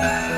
Bye.